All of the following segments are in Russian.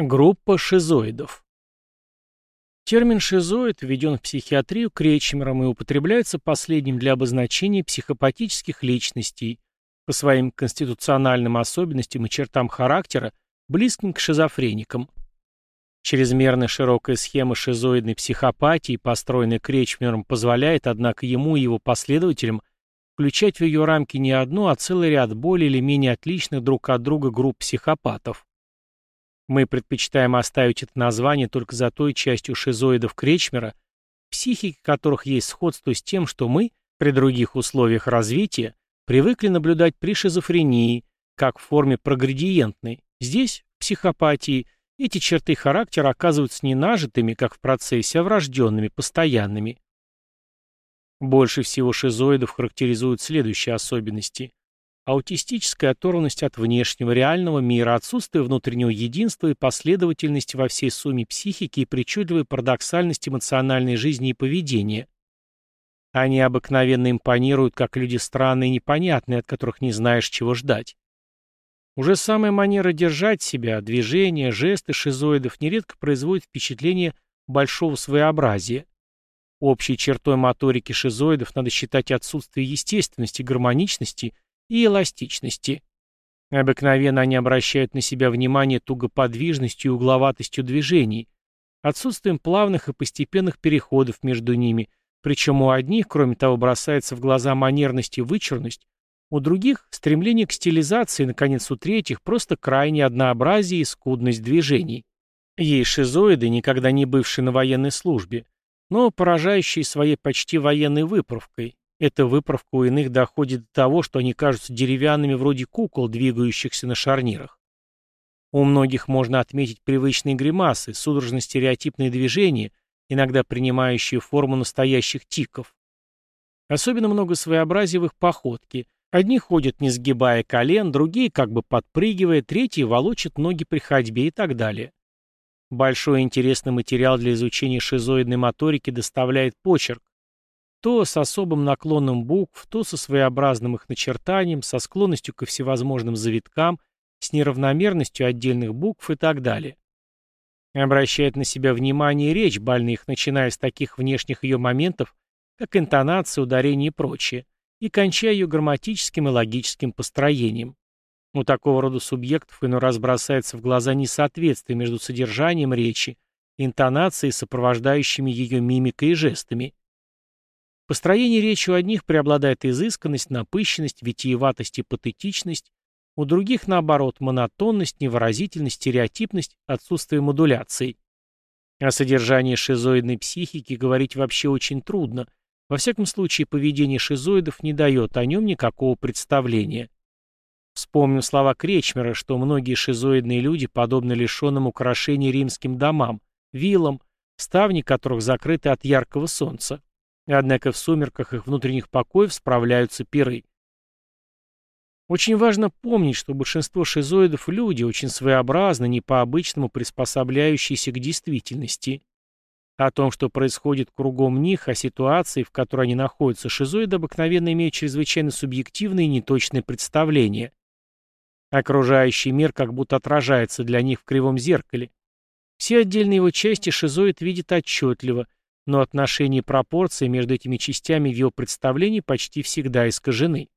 Группа шизоидов. Термин «шизоид» введен в психиатрию Кречмером и употребляется последним для обозначения психопатических личностей по своим конституциональным особенностям и чертам характера, близким к шизофреникам. Чрезмерно широкая схема шизоидной психопатии, построенная Кречмером, позволяет, однако, ему и его последователям включать в ее рамки не одну, а целый ряд более или менее отличных друг от друга групп психопатов. Мы предпочитаем оставить это название только за той частью шизоидов Кречмера, психики которых есть сходство с тем, что мы, при других условиях развития, привыкли наблюдать при шизофрении, как в форме проградиентной. Здесь, в психопатии, эти черты характера оказываются не нажитыми, как в процессе, а врожденными, постоянными. Больше всего шизоидов характеризуют следующие особенности аутистическая оторванность от внешнего реального мира, отсутствие внутреннего единства и последовательности во всей сумме психики и причудливая парадоксальность эмоциональной жизни и поведения. Они обыкновенно импонируют, как люди странные и непонятные, от которых не знаешь, чего ждать. Уже самая манера держать себя, движения, жесты шизоидов нередко производят впечатление большого своеобразия. Общей чертой моторики шизоидов надо считать отсутствие естественности, гармоничности – и эластичности. Обыкновенно они обращают на себя внимание тугоподвижностью и угловатостью движений, отсутствием плавных и постепенных переходов между ними, причем у одних, кроме того, бросается в глаза манерность и вычурность, у других – стремление к стилизации, наконец, у третьих – просто крайнее однообразие и скудность движений. Есть шизоиды, никогда не бывшие на военной службе, но поражающие своей почти военной выправкой, эта выправка у иных доходит до того, что они кажутся деревянными вроде кукол, двигающихся на шарнирах. У многих можно отметить привычные гримасы, судорожно-стереотипные движения, иногда принимающие форму настоящих тиков. Особенно много своеобразия в их походке. Одни ходят не сгибая колен, другие как бы подпрыгивая, третьи волочат ноги при ходьбе и так далее. Большой интересный материал для изучения шизоидной моторики доставляет почерк, то с особым наклоном букв, то со своеобразным их начертанием, со склонностью ко всевозможным завиткам, с неравномерностью отдельных букв и так далее. Обращает на себя внимание речь больных, начиная с таких внешних ее моментов, как интонация, ударение и прочее, и кончая ее грамматическим и логическим построением. У такого рода субъектов иной раз бросается в глаза несоответствие между содержанием речи, интонацией, сопровождающими ее мимикой и жестами. Построении речи у одних преобладает изысканность, напыщенность, витиеватость и патетичность, у других, наоборот, монотонность, невыразительность, стереотипность, отсутствие модуляций. О содержании шизоидной психики говорить вообще очень трудно. Во всяком случае, поведение шизоидов не дает о нем никакого представления. Вспомним слова Кречмера, что многие шизоидные люди подобны лишенным украшений римским домам, виллам, ставни которых закрыты от яркого солнца. Однако в сумерках их внутренних покоев справляются пиры. Очень важно помнить, что большинство шизоидов – люди, очень своеобразно, не по-обычному приспособляющиеся к действительности. О том, что происходит кругом них, о ситуации, в которой они находятся, шизоиды обыкновенно имеют чрезвычайно субъективные и неточные представления. Окружающий мир как будто отражается для них в кривом зеркале. Все отдельные его части шизоид видит отчетливо – но отношения и пропорции между этими частями в его представлении почти всегда искажены.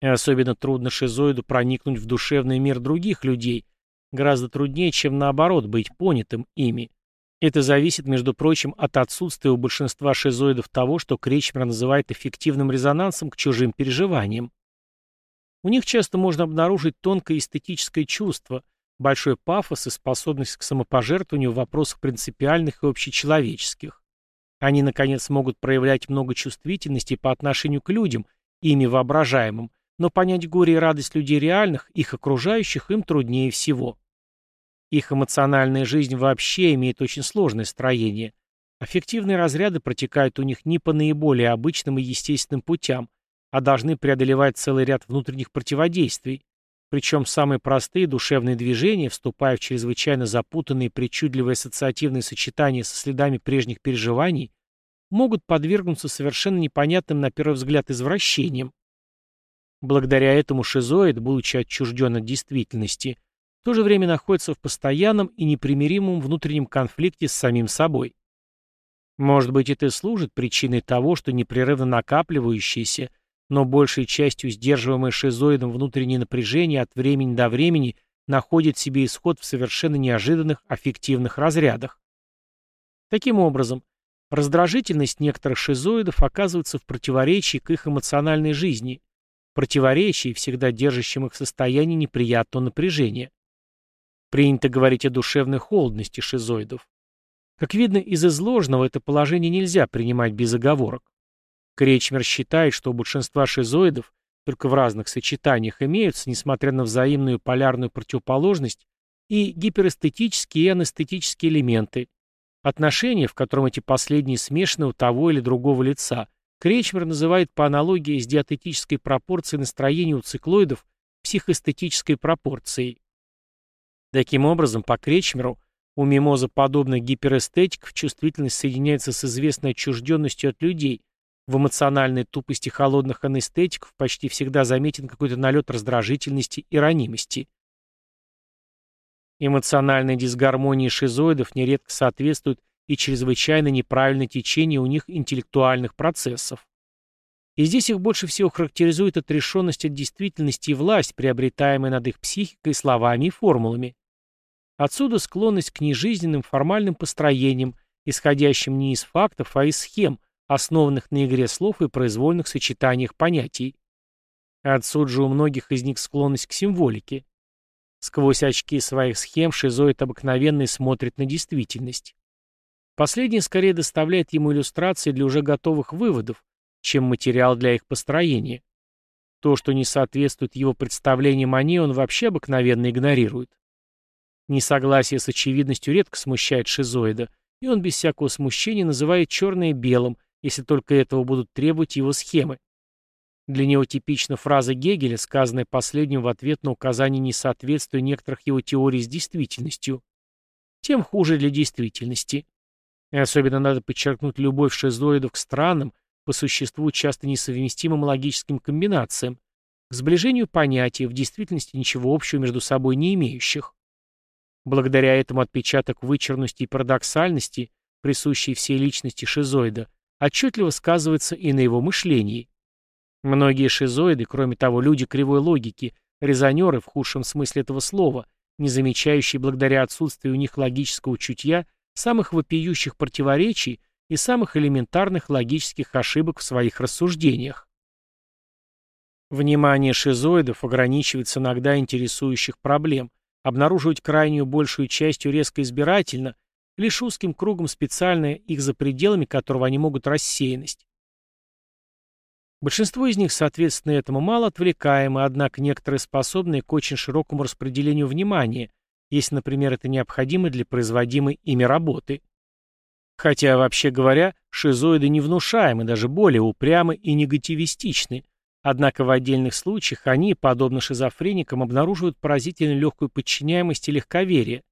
И особенно трудно шизоиду проникнуть в душевный мир других людей, гораздо труднее, чем наоборот быть понятым ими. Это зависит, между прочим, от отсутствия у большинства шизоидов того, что Кречмер называет эффективным резонансом к чужим переживаниям. У них часто можно обнаружить тонкое эстетическое чувство – большой пафос и способность к самопожертвованию в вопросах принципиальных и общечеловеческих. Они, наконец, могут проявлять много чувствительности по отношению к людям, ими воображаемым, но понять горе и радость людей реальных, их окружающих, им труднее всего. Их эмоциональная жизнь вообще имеет очень сложное строение. Аффективные разряды протекают у них не по наиболее обычным и естественным путям, а должны преодолевать целый ряд внутренних противодействий, причем самые простые душевные движения, вступая в чрезвычайно запутанные причудливые ассоциативные сочетания со следами прежних переживаний, могут подвергнуться совершенно непонятным на первый взгляд извращениям. Благодаря этому шизоид, будучи отчужден от действительности, то же время находятся в постоянном и непримиримом внутреннем конфликте с самим собой. Может быть, это служит причиной того, что непрерывно накапливающееся, но большей частью сдерживаемое шизоидом внутреннее напряжение от времени до времени находит себе исход в совершенно неожиданных аффективных разрядах. Таким образом, раздражительность некоторых шизоидов оказывается в противоречии к их эмоциональной жизни, противоречии, всегда держащим их в состоянии неприятного напряжения. Принято говорить о душевной холодности шизоидов. Как видно из изложенного, это положение нельзя принимать без оговорок. Кречмер считает, что у большинства шизоидов только в разных сочетаниях имеются, несмотря на взаимную полярную противоположность, и гиперэстетические и анестетические элементы, отношения, в котором эти последние смешаны у того или другого лица, Кречмер называет по аналогии с диатетической пропорцией настроения у циклоидов психоэстетической пропорцией. Таким образом, по Кречмеру, у мимозоподобных гиперэстетиков чувствительность соединяется с известной отчужденностью от людей. В эмоциональной тупости холодных анестетиков почти всегда заметен какой-то налет раздражительности и ранимости. Эмоциональной дисгармонии шизоидов нередко соответствует и чрезвычайно неправильное течение у них интеллектуальных процессов. И здесь их больше всего характеризует отрешенность от действительности и власть, приобретаемая над их психикой словами и формулами. Отсюда склонность к нежизненным формальным построениям, исходящим не из фактов, а из схем, основанных на игре слов и произвольных сочетаниях понятий. Отсюда же у многих из них склонность к символике. Сквозь очки своих схем шизоид обыкновенно смотрит на действительность. Последнее скорее доставляет ему иллюстрации для уже готовых выводов, чем материал для их построения. То, что не соответствует его представлениям о ней, он вообще обыкновенно игнорирует. Несогласие с очевидностью редко смущает шизоида, и он без всякого смущения называет черное белым, если только этого будут требовать его схемы. Для него типична фраза Гегеля, сказанная последним в ответ на указание несоответствия некоторых его теорий с действительностью. Тем хуже для действительности. И особенно надо подчеркнуть любовь шизоидов к странным, по существу часто несовместимым логическим комбинациям, к сближению понятий, в действительности ничего общего между собой не имеющих. Благодаря этому отпечаток вычурности и парадоксальности, присущий всей личности шизоида, отчетливо сказывается и на его мышлении. Многие шизоиды, кроме того, люди кривой логики, резонеры в худшем смысле этого слова, не замечающие благодаря отсутствию у них логического чутья самых вопиющих противоречий и самых элементарных логических ошибок в своих рассуждениях. Внимание шизоидов ограничивается иногда интересующих проблем, обнаруживать крайнюю большую частью резко избирательно, лишь узким кругом специально их за пределами которого они могут рассеянность. Большинство из них, соответственно, этому мало отвлекаемы, однако некоторые способны к очень широкому распределению внимания, если, например, это необходимо для производимой ими работы. Хотя, вообще говоря, шизоиды невнушаемы, даже более упрямы и негативистичны, Однако в отдельных случаях они, подобно шизофреникам, обнаруживают поразительно легкую подчиняемость и легковерие.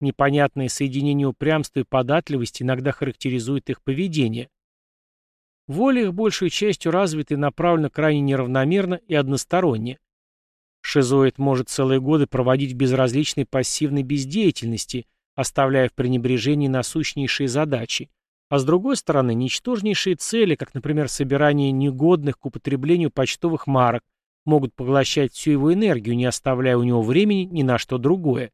Непонятное соединение упрямства и податливости иногда характеризует их поведение. Воля их большей частью развита и направлена крайне неравномерно и односторонне. Шизоид может целые годы проводить в безразличной пассивной бездеятельности, оставляя в пренебрежении насущнейшие задачи, а с другой стороны, ничтожнейшие цели, как, например, собирание негодных к употреблению почтовых марок, могут поглощать всю его энергию, не оставляя у него времени ни на что другое.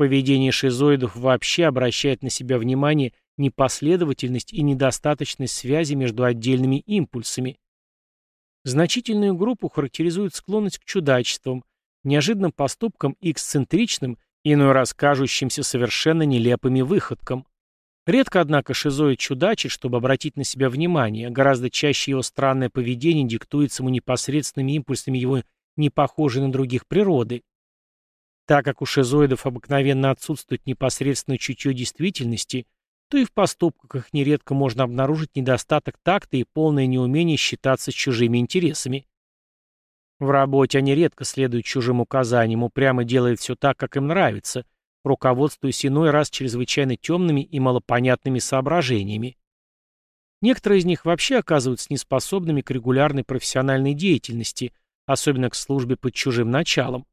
Поведение шизоидов вообще обращает на себя внимание непоследовательность и недостаточность связи между отдельными импульсами. Значительную группу характеризует склонность к чудачествам, неожиданным поступкам и эксцентричным, иной раз кажущимся совершенно нелепыми выходкам. Редко, однако, шизоид чудачит, чтобы обратить на себя внимание, гораздо чаще его странное поведение диктуется ему непосредственными импульсами его не похожей на других природы. Так как у шизоидов обыкновенно отсутствует непосредственное чутье действительности, то и в поступках их нередко можно обнаружить недостаток такта и полное неумение считаться чужими интересами. В работе они редко следуют чужим указаниям, упрямо делают все так, как им нравится – руководствуясь иной раз чрезвычайно темными и малопонятными соображениями. Некоторые из них вообще оказываются неспособными к регулярной профессиональной деятельности, особенно к службе под чужим началом.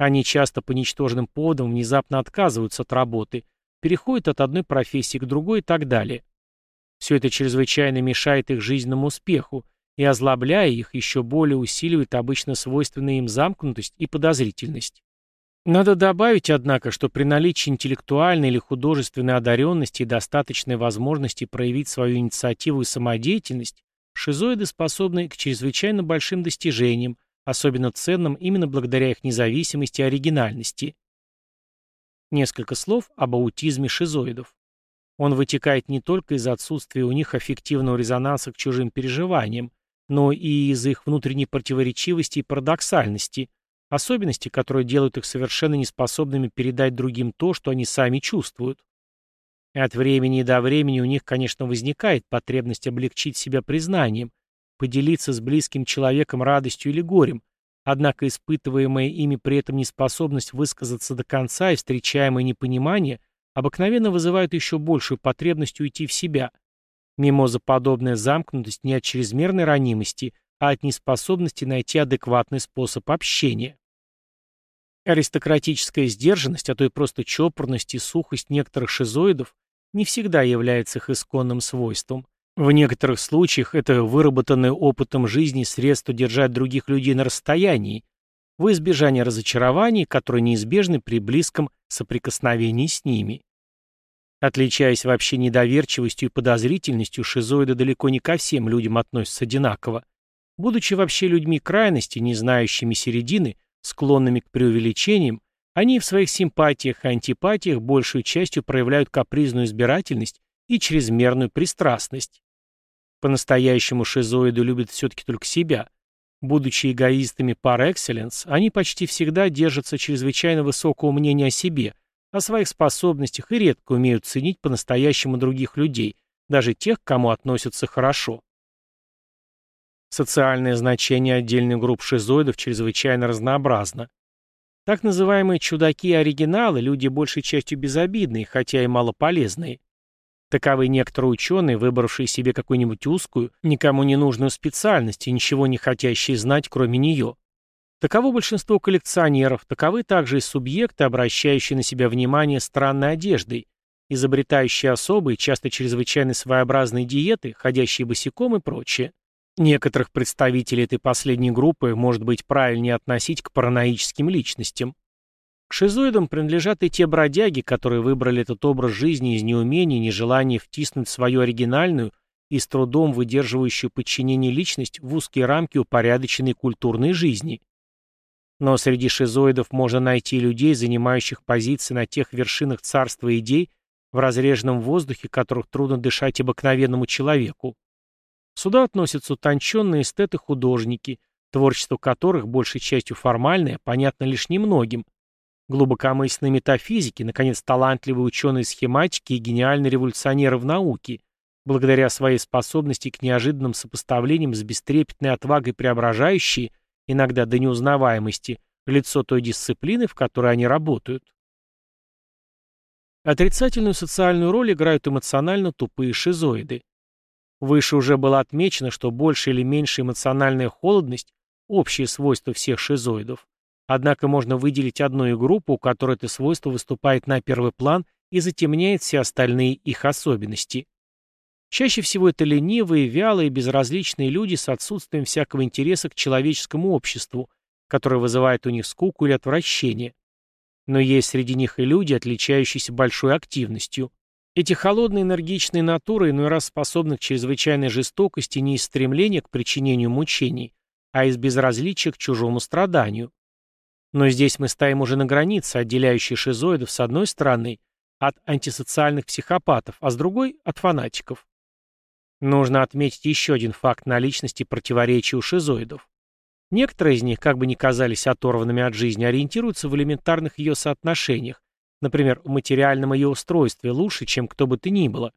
Они часто по ничтожным поводам внезапно отказываются от работы, переходят от одной профессии к другой и так далее. Все это чрезвычайно мешает их жизненному успеху, и, озлобляя их, еще более усиливает обычно свойственная им замкнутость и подозрительность. Надо добавить, однако, что при наличии интеллектуальной или художественной одаренности и достаточной возможности проявить свою инициативу и самодеятельность, шизоиды способны к чрезвычайно большим достижениям, особенно ценным именно благодаря их независимости и оригинальности. Несколько слов об аутизме шизоидов. Он вытекает не только из отсутствия у них аффективного резонанса к чужим переживаниям, но и из их внутренней противоречивости и парадоксальности – Особенности, которые делают их совершенно неспособными передать другим то, что они сами чувствуют. И от времени до времени у них, конечно, возникает потребность облегчить себя признанием, поделиться с близким человеком радостью или горем, однако испытываемая ими при этом неспособность высказаться до конца и встречаемое непонимание обыкновенно вызывают еще большую потребность уйти в себя. Мимозаподобная замкнутость не от чрезмерной ранимости, а от неспособности найти адекватный способ общения. Аристократическая сдержанность, а то и просто чопорность и сухость некоторых шизоидов не всегда является их исконным свойством. В некоторых случаях это выработанное опытом жизни средство держать других людей на расстоянии, в избежание разочарований, которые неизбежны при близком соприкосновении с ними. Отличаясь вообще недоверчивостью и подозрительностью, шизоиды далеко не ко всем людям относятся одинаково. Будучи вообще людьми крайности, не знающими середины, Склонными к преувеличениям, они в своих симпатиях и антипатиях большей частью проявляют капризную избирательность и чрезмерную пристрастность. По-настоящему шизоиды любят все-таки только себя. Будучи эгоистами par excellence, они почти всегда держатся чрезвычайно высокого мнения о себе, о своих способностях и редко умеют ценить по-настоящему других людей, даже тех, к кому относятся хорошо. Социальное значение отдельных групп шизоидов чрезвычайно разнообразно. Так называемые чудаки-оригиналы – люди большей частью безобидные, хотя и малополезные. Таковы некоторые ученые, выбравшие себе какую-нибудь узкую, никому не нужную специальность и ничего не хотящие знать, кроме нее. Таково большинство коллекционеров, таковы также и субъекты, обращающие на себя внимание странной одеждой, изобретающие особые, часто чрезвычайно своеобразные диеты, ходящие босиком и прочее. Некоторых представителей этой последней группы может быть правильнее относить к параноическим личностям. К шизоидам принадлежат и те бродяги, которые выбрали этот образ жизни из неумения и нежелания втиснуть свою оригинальную и с трудом выдерживающую подчинение личность в узкие рамки упорядоченной культурной жизни. Но среди шизоидов можно найти людей, занимающих позиции на тех вершинах царства идей, в разреженном воздухе которых трудно дышать обыкновенному человеку. Сюда относятся утонченные эстеты-художники, творчество которых, большей частью формальное, понятно лишь немногим. Глубокомысленные метафизики, наконец, талантливые ученые-схематики и гениальные революционеры в науке, благодаря своей способности к неожиданным сопоставлениям с бестрепетной отвагой преображающие, иногда до неузнаваемости, лицо той дисциплины, в которой они работают. Отрицательную социальную роль играют эмоционально тупые шизоиды. Выше уже было отмечено, что большая или меньшая эмоциональная холодность – общее свойство всех шизоидов. Однако можно выделить одну группу, у которой это свойство выступает на первый план и затемняет все остальные их особенности. Чаще всего это ленивые, вялые, безразличные люди с отсутствием всякого интереса к человеческому обществу, которое вызывает у них скуку или отвращение. Но есть среди них и люди, отличающиеся большой активностью. Эти холодные энергичные натуры иной раз способны к чрезвычайной жестокости не из стремления к причинению мучений, а из безразличия к чужому страданию. Но здесь мы стоим уже на границе, отделяющей шизоидов с одной стороны от антисоциальных психопатов, а с другой – от фанатиков. Нужно отметить еще один факт наличности противоречий у шизоидов. Некоторые из них, как бы ни казались оторванными от жизни, ориентируются в элементарных ее соотношениях, например, в материальном ее устройстве лучше, чем кто бы то ни было.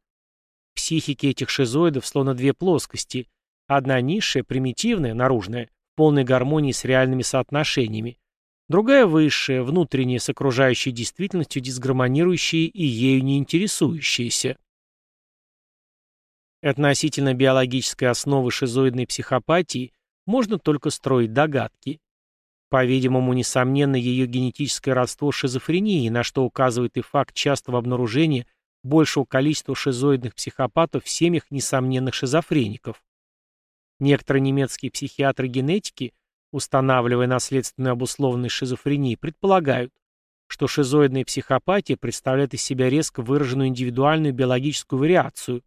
В психике этих шизоидов словно две плоскости. Одна низшая, примитивная, наружная, в полной гармонии с реальными соотношениями. Другая высшая, внутренняя, с окружающей действительностью дисгармонирующая и ею не интересующаяся. Относительно биологической основы шизоидной психопатии можно только строить догадки. по-видимому, несомненно, ее генетическое родство с шизофренией, на что указывает и факт частого обнаружения большего количества шизоидных психопатов в семьях несомненных шизофреников. Некоторые немецкие психиатры генетики, устанавливая наследственную обусловленность шизофрении, предполагают, что шизоидная психопатия представляет из себя резко выраженную индивидуальную биологическую вариацию.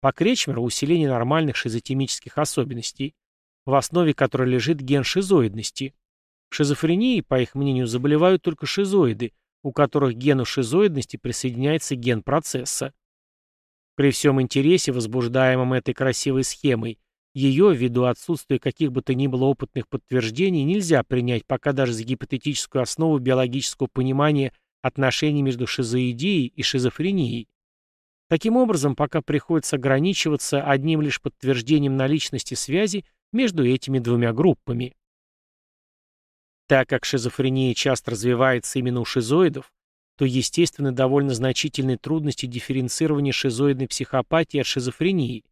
По Кречмеру усиление нормальных шизотемических особенностей, в основе которой лежит ген шизоидности. Шизофренией, по их мнению, заболевают только шизоиды, у которых к гену шизоидности присоединяется ген процесса. При всем интересе, возбуждаемом этой красивой схемой, ее, ввиду отсутствия каких бы то ни было опытных подтверждений, нельзя принять пока даже за гипотетическую основу биологического понимания отношений между шизоидией и шизофренией. Таким образом, пока приходится ограничиваться одним лишь подтверждением наличности связи между этими двумя группами. Так как шизофрения часто развивается именно у шизоидов, то естественно довольно значительные трудности дифференцирования шизоидной психопатии от шизофрении.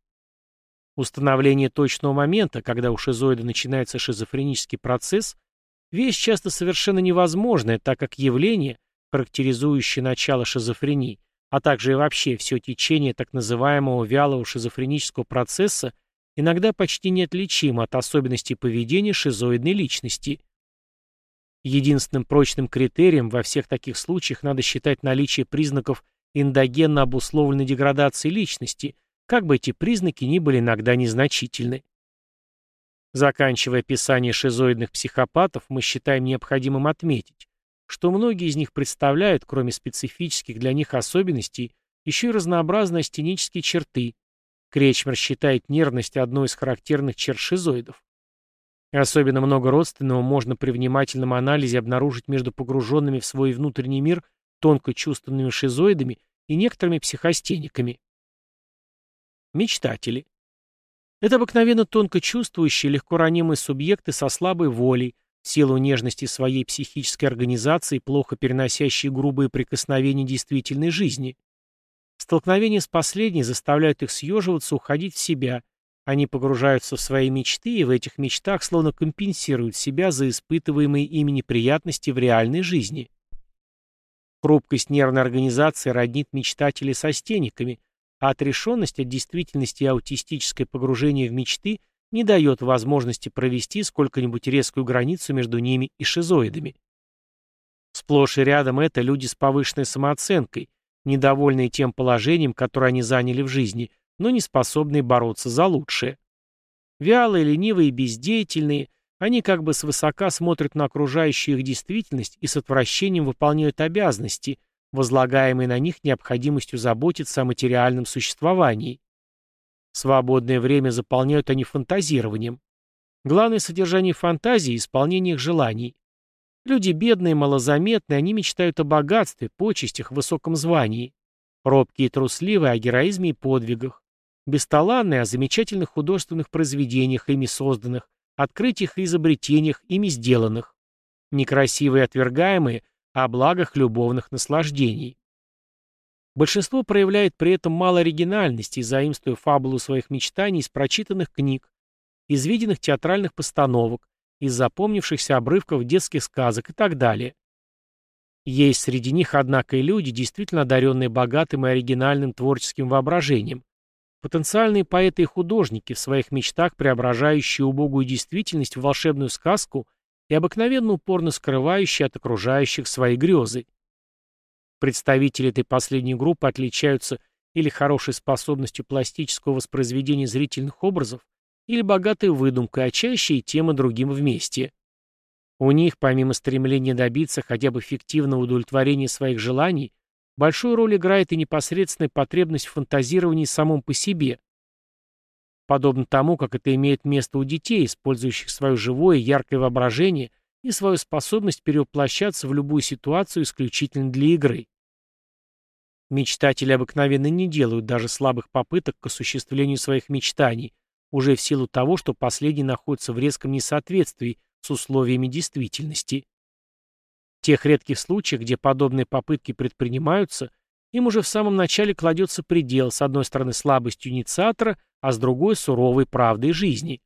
Установление точного момента, когда у шизоида начинается шизофренический процесс, вещь часто совершенно невозможная, так как явление, характеризующее начало шизофрении, а также и вообще все течение так называемого вялого шизофренического процесса иногда почти неотличимо от особенностей поведения шизоидной личности. Единственным прочным критерием во всех таких случаях надо считать наличие признаков эндогенно обусловленной деградации личности, как бы эти признаки ни были иногда незначительны. Заканчивая описание шизоидных психопатов, мы считаем необходимым отметить, что многие из них представляют, кроме специфических для них особенностей, еще и разнообразные астенические черты. Кречмер считает нервность одной из характерных черт шизоидов. Особенно много родственного можно при внимательном анализе обнаружить между погруженными в свой внутренний мир тонко чувственными шизоидами и некоторыми психостениками. Мечтатели. Это обыкновенно тонко чувствующие, легко ранимые субъекты со слабой волей, в силу нежности своей психической организации, плохо переносящие грубые прикосновения действительной жизни. Столкновения с последней заставляют их съеживаться, уходить в себя – они погружаются в свои мечты и в этих мечтах словно компенсируют себя за испытываемые ими неприятности в реальной жизни. Хрупкость нервной организации роднит мечтателей со стениками, а отрешенность от действительности и аутистическое погружение в мечты не дает возможности провести сколько-нибудь резкую границу между ними и шизоидами. Сплошь и рядом это люди с повышенной самооценкой, недовольные тем положением, которое они заняли в жизни – но не способные бороться за лучшее. Вялые, ленивые бездеятельные, они как бы свысока смотрят на окружающую их действительность и с отвращением выполняют обязанности, возлагаемые на них необходимостью заботиться о материальном существовании. Свободное время заполняют они фантазированием. Главное содержание фантазии – исполнение их желаний. Люди бедные, малозаметные, они мечтают о богатстве, почестях, высоком звании. Робкие и трусливые о героизме и подвигах бесталанные о замечательных художественных произведениях, ими созданных, открытиях и изобретениях, ими сделанных, некрасивые и отвергаемые о благах любовных наслаждений. Большинство проявляет при этом мало оригинальности, заимствуя фабулу своих мечтаний из прочитанных книг, из виденных театральных постановок, из запомнившихся обрывков детских сказок и так далее. Есть среди них, однако, и люди, действительно одаренные богатым и оригинальным творческим воображением, Потенциальные поэты и художники, в своих мечтах преображающие убогую действительность в волшебную сказку и обыкновенно упорно скрывающие от окружающих свои грезы. Представители этой последней группы отличаются или хорошей способностью пластического воспроизведения зрительных образов, или богатой выдумкой, а чаще и тем и другим вместе. У них, помимо стремления добиться хотя бы фиктивного удовлетворения своих желаний, Большую роль играет и непосредственная потребность в фантазировании самом по себе. Подобно тому, как это имеет место у детей, использующих свое живое яркое воображение и свою способность перевоплощаться в любую ситуацию исключительно для игры. Мечтатели обыкновенно не делают даже слабых попыток к осуществлению своих мечтаний, уже в силу того, что последние находятся в резком несоответствии с условиями действительности тех редких случаях, где подобные попытки предпринимаются, им уже в самом начале кладется предел, с одной стороны слабостью инициатора, а с другой суровой правдой жизни.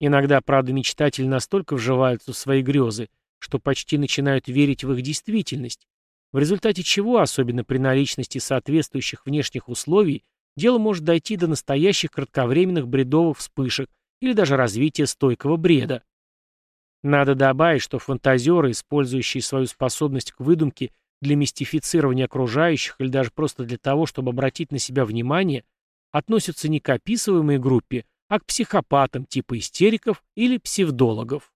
Иногда, правда, мечтатели настолько вживаются в свои грезы, что почти начинают верить в их действительность, в результате чего, особенно при наличности соответствующих внешних условий, дело может дойти до настоящих кратковременных бредовых вспышек или даже развития стойкого бреда. Надо добавить, что фантазеры, использующие свою способность к выдумке для мистифицирования окружающих или даже просто для того, чтобы обратить на себя внимание, относятся не к описываемой группе, а к психопатам типа истериков или псевдологов.